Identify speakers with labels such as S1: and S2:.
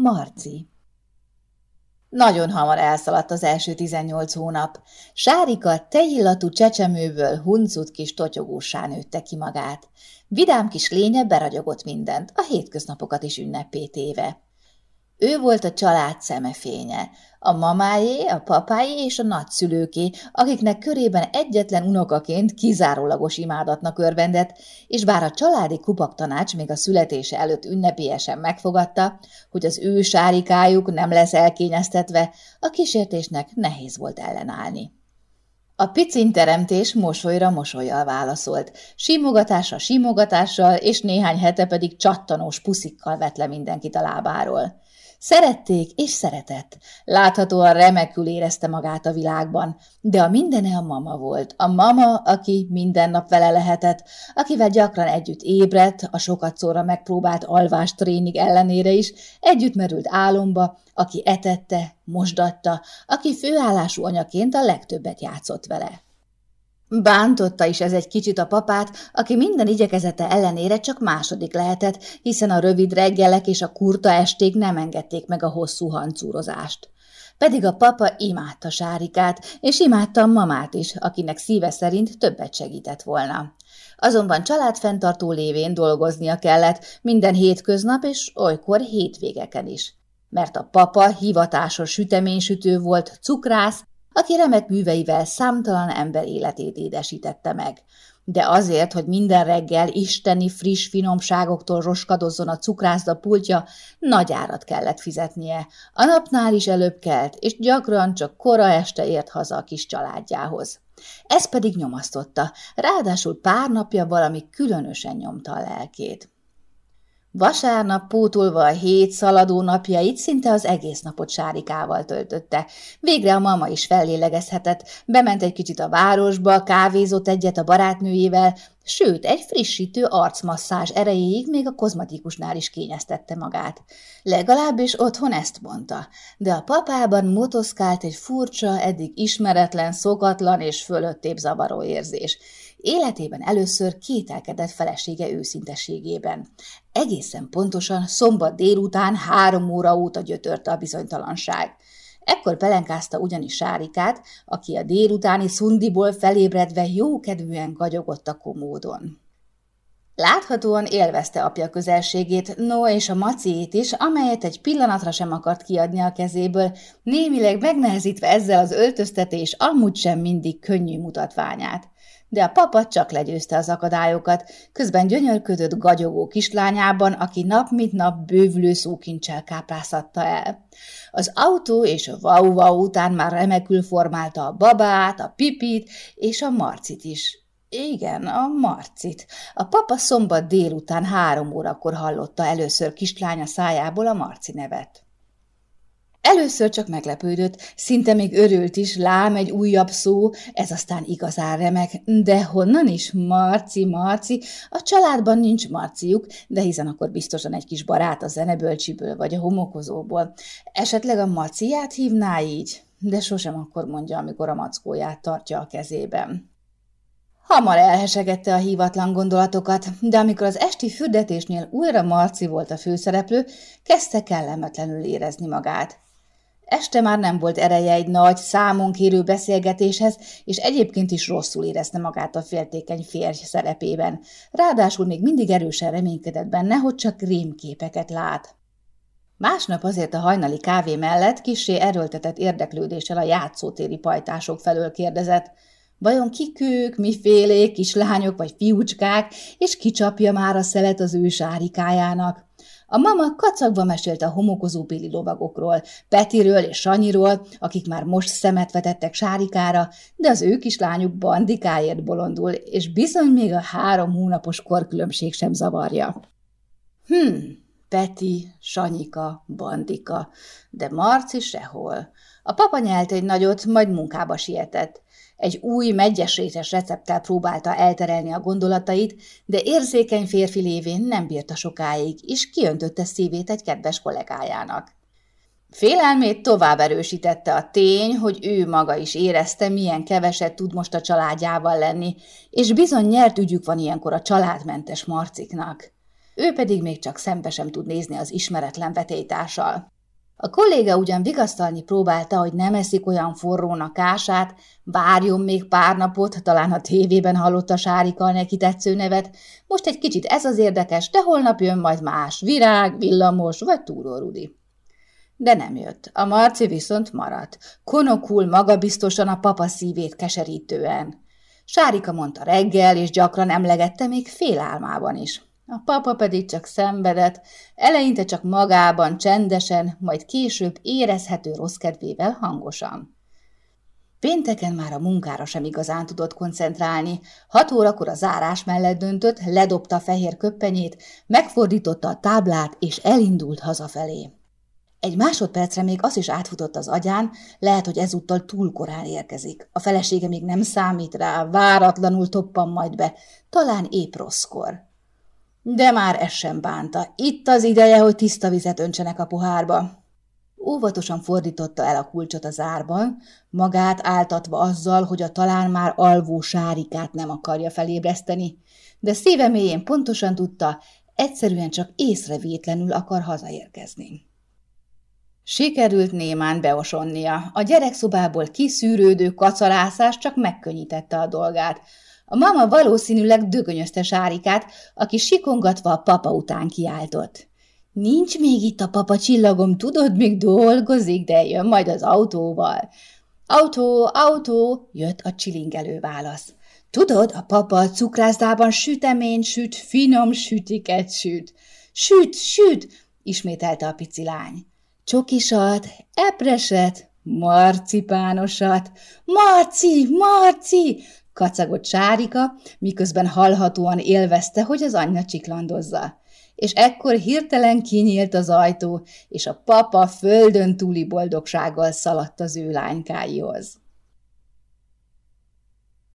S1: Marci nagyon hamar elszaladt az első tizennyolc hónap. Sárika tejillatú csecsemőből huncut kis totyogósá nőtte ki magát. Vidám kis lénye beragyogott mindent, a hétköznapokat is ünnepé téve. Ő volt a család szemefénye, a mamájé, a papájé és a nagyszülőké, akiknek körében egyetlen unokaként kizárólagos imádatnak örvendett, és bár a családi kupaktanács még a születése előtt ünnepélyesen megfogadta, hogy az ő sárikájuk nem lesz elkényeztetve, a kísértésnek nehéz volt ellenállni. A picin teremtés mosolyra mosolyjal válaszolt, simogatásra simogatással, és néhány hete pedig csattanós puszikkal vett le mindenkit a lábáról. Szerették és szeretett. Láthatóan remekül érezte magát a világban, de a mindene a mama volt. A mama, aki minden nap vele lehetett, akivel gyakran együtt ébredt, a sokat szóra megpróbált alvás tréning ellenére is, együtt merült álomba, aki etette, mosdatta, aki főállású anyaként a legtöbbet játszott vele. Bántotta is ez egy kicsit a papát, aki minden igyekezete ellenére csak második lehetett, hiszen a rövid reggelek és a kurta esték nem engedték meg a hosszú hancúrozást. Pedig a papa imádta Sárikát, és imádta a mamát is, akinek szíve szerint többet segített volna. Azonban családfenntartó lévén dolgoznia kellett minden hétköznap és olykor hétvégeken is. Mert a papa hivatásos süteménysütő volt, cukrász, aki remek műveivel számtalan ember életét édesítette meg. De azért, hogy minden reggel isteni friss finomságoktól roskadozzon a cukrászda pultja, nagy árat kellett fizetnie. A napnál is előbb kelt, és gyakran csak kora este ért haza a kis családjához. Ez pedig nyomasztotta, ráadásul pár napja valami különösen nyomta a lelkét. Vasárnap pótolva a hét szaladó napjait szinte az egész napot sárikával töltötte. Végre a mama is fellélegezhetett, bement egy kicsit a városba, kávézott egyet a barátnőjével, sőt, egy frissítő arcmasszázs erejéig még a kozmetikusnál is kényeztette magát. Legalábbis otthon ezt mondta, de a papában motoszkált egy furcsa, eddig ismeretlen, szokatlan és fölöttébb zavaró érzés. Életében először kételkedett felesége őszintességében. Egészen pontosan szombat délután három óra óta gyötörte a bizonytalanság. Ekkor pelenkázta ugyanis Sárikát, aki a délutáni szundiból felébredve jókedvűen gagyogott a komódon. Láthatóan élvezte apja közelségét, no és a maciét is, amelyet egy pillanatra sem akart kiadni a kezéből, némileg megnehezítve ezzel az öltöztetés amúgy sem mindig könnyű mutatványát de a papa csak legyőzte az akadályokat, közben gyönyörködött gagyogó kislányában, aki nap mint nap bővülő szókincsel kápráztatta el. Az autó és a vau-vau után már remekül formálta a babát, a pipit és a marcit is. Igen, a Marcit. A papa szombat délután három órakor hallotta először kislánya szájából a Marci nevet. Először csak meglepődött, szinte még örült is, lám egy újabb szó, ez aztán igazán remek, de honnan is? Marci, Marci, a családban nincs Marciuk, de hiszen akkor biztosan egy kis barát a zenebölcsiből vagy a homokozóból. Esetleg a Marciát hívná így, de sosem akkor mondja, amikor a mackóját tartja a kezében. Hamar elhesegette a hívatlan gondolatokat, de amikor az esti fürdetésnél újra Marci volt a főszereplő, kezdte kellemetlenül érezni magát. Este már nem volt ereje egy nagy, számon kérő beszélgetéshez, és egyébként is rosszul érezte magát a féltékeny férj szerepében. Ráadásul még mindig erősen reménykedett benne, hogy csak rémképeket lát. Másnap azért a hajnali kávé mellett kissé erőltetett érdeklődéssel a játszótéri pajtások felől kérdezett, vajon kik ők, mifélék, kislányok vagy fiúcskák, és kicsapja már a szelet az ő sárikájának. A mama kacagva mesélte a homokozó béli lovagokról, Petiről és Sanyiról, akik már most szemet vetettek Sárikára, de az ő kislányuk bandikáért bolondul, és bizony még a három hónapos korkülönbség sem zavarja. Hm, Peti, Sanyika, Bandika, de Marci sehol. A papa nyelt egy nagyot, majd munkába sietett. Egy új, megyesrétes recepttel próbálta elterelni a gondolatait, de érzékeny férfi lévén nem bírta sokáig, és kiöntötte szívét egy kedves kollégájának. Félelmét tovább erősítette a tény, hogy ő maga is érezte, milyen keveset tud most a családjával lenni, és bizony nyert ügyük van ilyenkor a családmentes marciknak. ő pedig még csak szembe sem tud nézni az ismeretlen vetélytársal. A kolléga ugyan vigasztalni próbálta, hogy nem eszik olyan forrónak ását, várjon még pár napot, talán a tévében hallotta Sárika neki tetsző nevet, most egy kicsit ez az érdekes, de holnap jön majd más, virág, villamos vagy túrórudi. De nem jött. A Marci viszont maradt. Konokul magabiztosan a papa szívét keserítően. Sárika mondta reggel, és gyakran emlegette még félálmában is. A papa pedig csak szenvedett, eleinte csak magában, csendesen, majd később érezhető rossz kedvével hangosan. Pénteken már a munkára sem igazán tudott koncentrálni. Hat órakor a zárás mellett döntött, ledobta a fehér köppenyét, megfordította a táblát, és elindult hazafelé. Egy másodpercre még az is átfutott az agyán, lehet, hogy ezúttal túl korán érkezik. A felesége még nem számít rá, váratlanul toppan majd be, talán épp rosszkor. De már ez sem bánta. Itt az ideje, hogy tiszta vizet öntsenek a pohárba. Óvatosan fordította el a kulcsot az árban, magát áltatva azzal, hogy a talán már alvó sárikát nem akarja felébreszteni, de szíve mélyén pontosan tudta, egyszerűen csak észrevétlenül akar hazaérkezni. Sikerült némán beosonnia. A gyerekszobából kiszűrődő kacalászás csak megkönnyítette a dolgát. A mama valószínűleg dögönyözte Sárikát, aki sikongatva a papa után kiáltott. Nincs még itt a papa csillagom, tudod, még dolgozik, de jön majd az autóval. Autó, autó, jött a csilingelő válasz. Tudod, a papa a cukrászdában sütemény süt, finom sütiket süt. Süt, süt, ismételte a pici lány. Csokisat, epreset, marcipánosat. Marci, Marci! Kacagott Sárika, miközben hallhatóan élvezte, hogy az anyja csiklandozza. És ekkor hirtelen kinyílt az ajtó, és a papa földön túli boldogsággal szaladt az ő lánykáihoz.